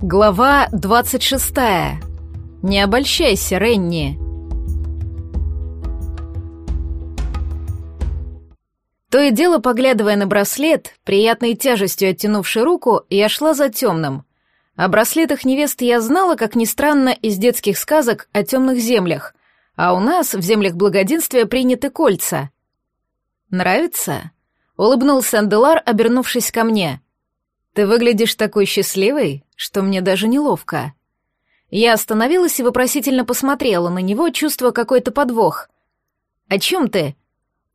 Глава 26. Не обольщайся, Ренни. То и дело, поглядывая на браслет, приятной тяжестью оттянувший руку, я шла за темным. О браслетах невесты я знала, как ни странно, из детских сказок о темных землях, а у нас в землях благоденствия приняты кольца. «Нравится?» — улыбнулся Анделар, обернувшись ко мне. «Ты выглядишь такой счастливой, что мне даже неловко». Я остановилась и вопросительно посмотрела на него, чувствуя какой-то подвох. «О чем ты?»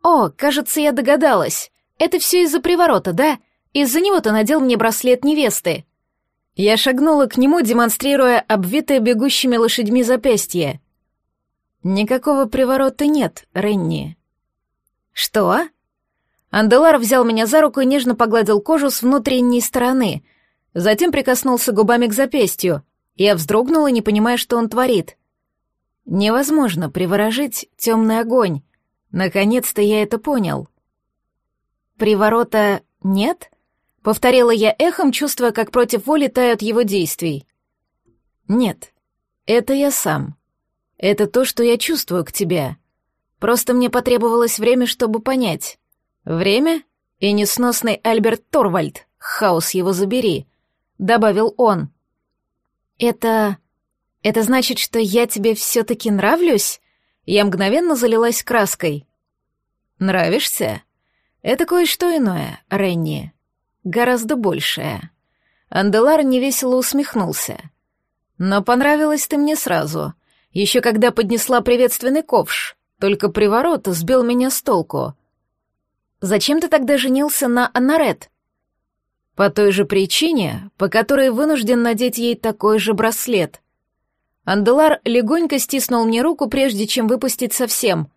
«О, кажется, я догадалась. Это все из-за приворота, да? Из-за него ты надел мне браслет невесты». Я шагнула к нему, демонстрируя обвитое бегущими лошадьми запястье. «Никакого приворота нет, Ренни». «Что?» Анделар взял меня за руку и нежно погладил кожу с внутренней стороны, затем прикоснулся губами к запястью. Я вздрогнула, не понимая, что он творит. Невозможно приворожить темный огонь. Наконец-то я это понял. «Приворота нет?» — повторила я эхом, чувствуя, как против воли тают его действий. «Нет, это я сам. Это то, что я чувствую к тебе. Просто мне потребовалось время, чтобы понять. «Время и несносный Альберт Торвальд, хаос его забери», — добавил он. «Это... это значит, что я тебе все-таки нравлюсь?» Я мгновенно залилась краской. «Нравишься? Это кое-что иное, Ренни. Гораздо большее». Анделар невесело усмехнулся. «Но понравилась ты мне сразу, еще когда поднесла приветственный ковш, только приворот сбил меня с толку. Зачем ты тогда женился на Аннарет? По той же причине, по которой вынужден надеть ей такой же браслет. Анделар легонько стиснул мне руку, прежде чем выпустить совсем.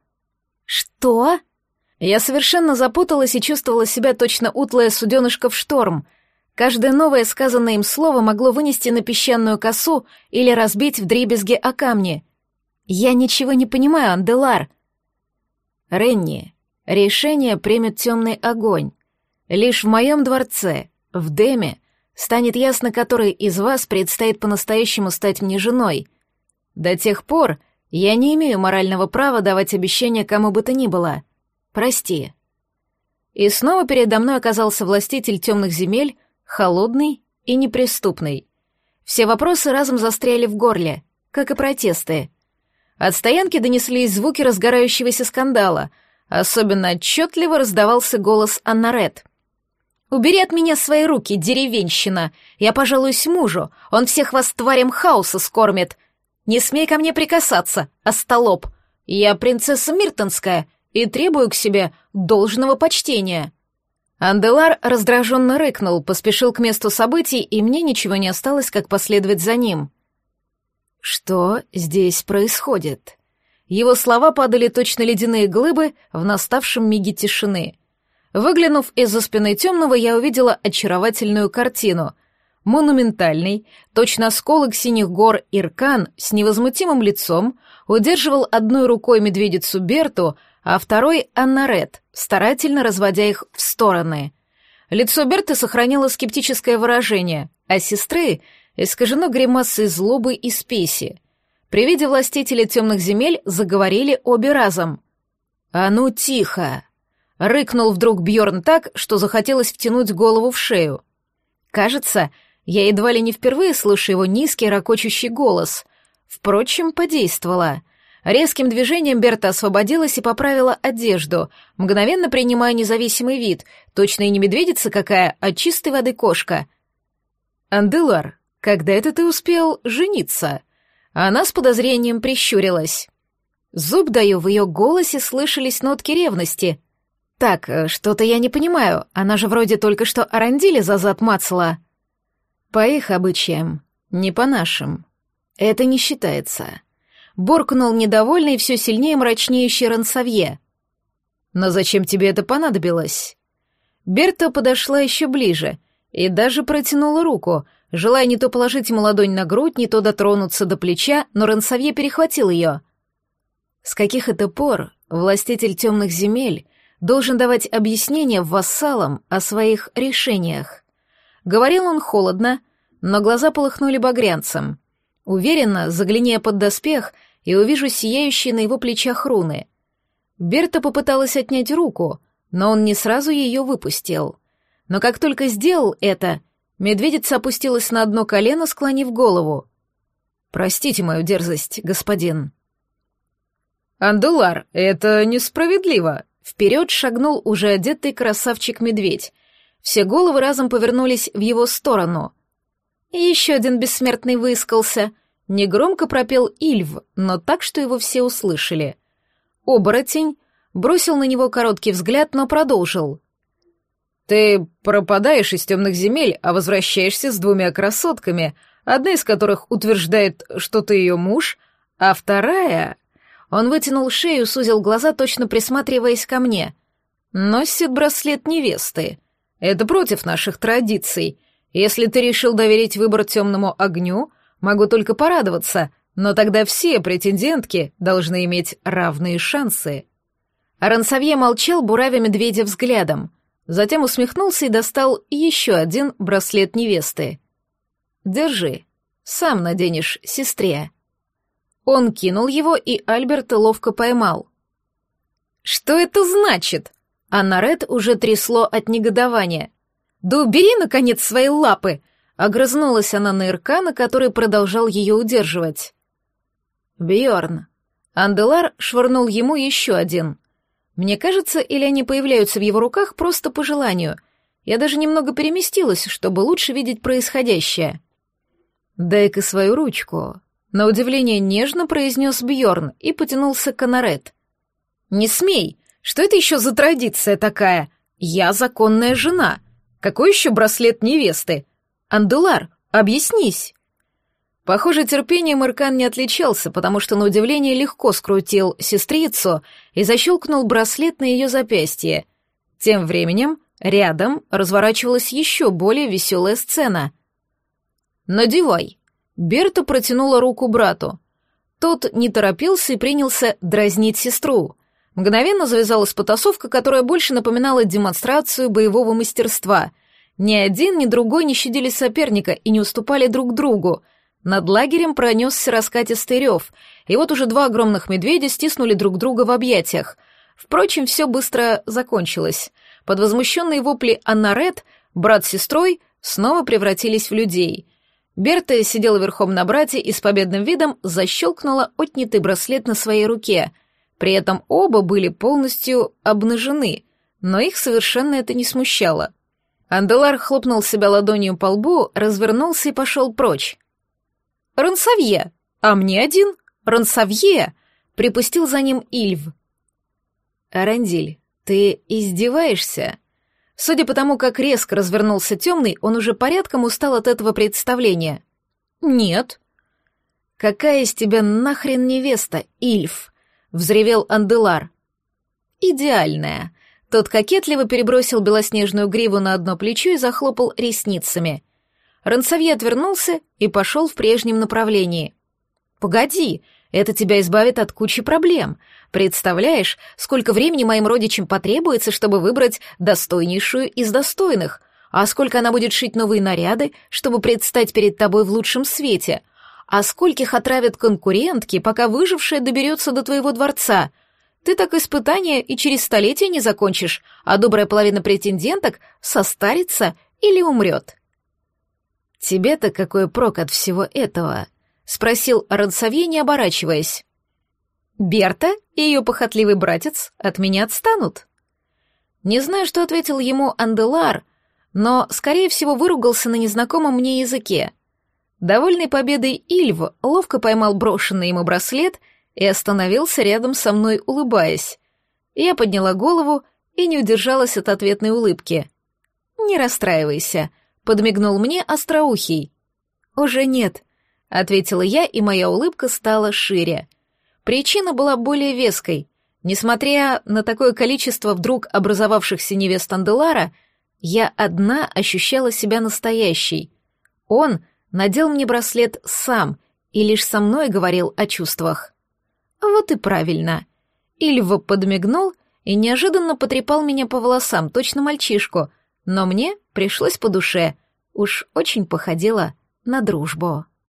Что? Я совершенно запуталась и чувствовала себя точно утлая суденышко в шторм. Каждое новое сказанное им слово могло вынести на песчаную косу или разбить в дребезге о камни. Я ничего не понимаю, Анделар. Ренни, Решение примет темный огонь. Лишь в моем дворце, в Деме, станет ясно, которой из вас предстоит по-настоящему стать мне женой. До тех пор я не имею морального права давать обещания кому бы то ни было. Прости. И снова передо мной оказался властитель темных земель, холодный и неприступный. Все вопросы разом застряли в горле, как и протесты. От стоянки донеслись звуки разгорающегося скандала — Особенно отчетливо раздавался голос Аннарет. «Убери от меня свои руки, деревенщина! Я пожалуюсь мужу, он всех вас тварям хаоса скормит! Не смей ко мне прикасаться, остолоп! Я принцесса Миртонская и требую к себе должного почтения!» Анделар раздраженно рыкнул, поспешил к месту событий, и мне ничего не осталось, как последовать за ним. «Что здесь происходит?» Его слова падали точно ледяные глыбы в наставшем миге тишины. Выглянув из-за спины темного, я увидела очаровательную картину. Монументальный, точно осколок синих гор Иркан с невозмутимым лицом удерживал одной рукой медведицу Берту, а второй — Аннарет, старательно разводя их в стороны. Лицо Берты сохранило скептическое выражение, а сестры искажено гримасой злобы и спеси — при виде властителя темных земель заговорили обе разом. «А ну тихо!» — рыкнул вдруг Бьорн так, что захотелось втянуть голову в шею. Кажется, я едва ли не впервые слышу его низкий, ракочущий голос. Впрочем, подействовала. Резким движением Берта освободилась и поправила одежду, мгновенно принимая независимый вид, точно и не медведица какая, а чистой воды кошка. «Анделар, когда это ты успел жениться?» Она с подозрением прищурилась. Зуб даю, в ее голосе слышались нотки ревности. «Так, э, что-то я не понимаю, она же вроде только что Арандиле за зад мацала». «По их обычаям, не по нашим. Это не считается». Буркнул недовольный все сильнее мрачнеющий Рансавье. «Но зачем тебе это понадобилось?» Берта подошла еще ближе и даже протянула руку, желая не то положить ему ладонь на грудь, не то дотронуться до плеча, но Рансавье перехватил ее. С каких это пор властитель темных земель должен давать объяснения вассалам о своих решениях? Говорил он холодно, но глаза полыхнули багрянцем. Уверенно, загляни под доспех, и увижу сияющие на его плечах руны. Берта попыталась отнять руку, но он не сразу ее выпустил. Но как только сделал это, медведица опустилась на одно колено, склонив голову. «Простите мою дерзость, господин». «Андулар, это несправедливо!» Вперед шагнул уже одетый красавчик-медведь. Все головы разом повернулись в его сторону. И еще один бессмертный выискался. Негромко пропел Ильв, но так, что его все услышали. Оборотень бросил на него короткий взгляд, но продолжил. «Ты пропадаешь из темных земель, а возвращаешься с двумя красотками, одна из которых утверждает, что ты ее муж, а вторая...» Он вытянул шею, сузил глаза, точно присматриваясь ко мне. «Носит браслет невесты. Это против наших традиций. Если ты решил доверить выбор темному огню, могу только порадоваться, но тогда все претендентки должны иметь равные шансы». Рансавье молчал, буравя медведя взглядом. Затем усмехнулся и достал еще один браслет невесты. «Держи. Сам наденешь сестре». Он кинул его, и Альберт ловко поймал. «Что это значит?» Анна Ред уже трясло от негодования. «Да убери, наконец, свои лапы!» Огрызнулась она на Ирка, который продолжал ее удерживать. Бьорн. Анделар швырнул ему еще один. Мне кажется, или они появляются в его руках просто по желанию. Я даже немного переместилась, чтобы лучше видеть происходящее. «Дай-ка свою ручку», — на удивление нежно произнес Бьорн и потянулся к Анарет. «Не смей! Что это еще за традиция такая? Я законная жена. Какой еще браслет невесты? Андулар, объяснись!» Похоже, терпением Иркан не отличался, потому что, на удивление, легко скрутил сестрицу и защелкнул браслет на ее запястье. Тем временем рядом разворачивалась еще более веселая сцена. «Надевай!» Берта протянула руку брату. Тот не торопился и принялся дразнить сестру. Мгновенно завязалась потасовка, которая больше напоминала демонстрацию боевого мастерства. Ни один, ни другой не щадили соперника и не уступали друг другу — над лагерем пронесся раскатистый рев, и вот уже два огромных медведя стиснули друг друга в объятиях. Впрочем, все быстро закончилось. Под возмущенные вопли Аннарет брат с сестрой снова превратились в людей. Берта сидела верхом на брате и с победным видом защелкнула отнятый браслет на своей руке. При этом оба были полностью обнажены, но их совершенно это не смущало. Анделар хлопнул себя ладонью по лбу, развернулся и пошел прочь. «Рансавье! А мне один! Рансавье!» — припустил за ним Ильв. «Арандиль, ты издеваешься?» Судя по тому, как резко развернулся темный, он уже порядком устал от этого представления. «Нет». «Какая из тебя нахрен невеста, Ильф?» — взревел Анделар. «Идеальная». Тот кокетливо перебросил белоснежную гриву на одно плечо и захлопал ресницами. Рансавье отвернулся и пошел в прежнем направлении. «Погоди, это тебя избавит от кучи проблем. Представляешь, сколько времени моим родичам потребуется, чтобы выбрать достойнейшую из достойных, а сколько она будет шить новые наряды, чтобы предстать перед тобой в лучшем свете, а скольких отравят конкурентки, пока выжившая доберется до твоего дворца. Ты так испытания и через столетия не закончишь, а добрая половина претенденток состарится или умрет». «Тебе-то какой прок от всего этого?» — спросил Рансавье, не оборачиваясь. «Берта и ее похотливый братец от меня отстанут». Не знаю, что ответил ему Анделар, но, скорее всего, выругался на незнакомом мне языке. Довольный победой Ильв ловко поймал брошенный ему браслет и остановился рядом со мной, улыбаясь. Я подняла голову и не удержалась от ответной улыбки. «Не расстраивайся», подмигнул мне остроухий. «Уже нет», — ответила я, и моя улыбка стала шире. Причина была более веской. Несмотря на такое количество вдруг образовавшихся невест Анделара, я одна ощущала себя настоящей. Он надел мне браслет сам и лишь со мной говорил о чувствах. Вот и правильно. Ильва подмигнул и неожиданно потрепал меня по волосам, точно мальчишку, но мне пришлось по душе, уж очень походило на дружбу.